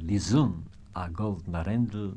Lizun, a goldner Rändel,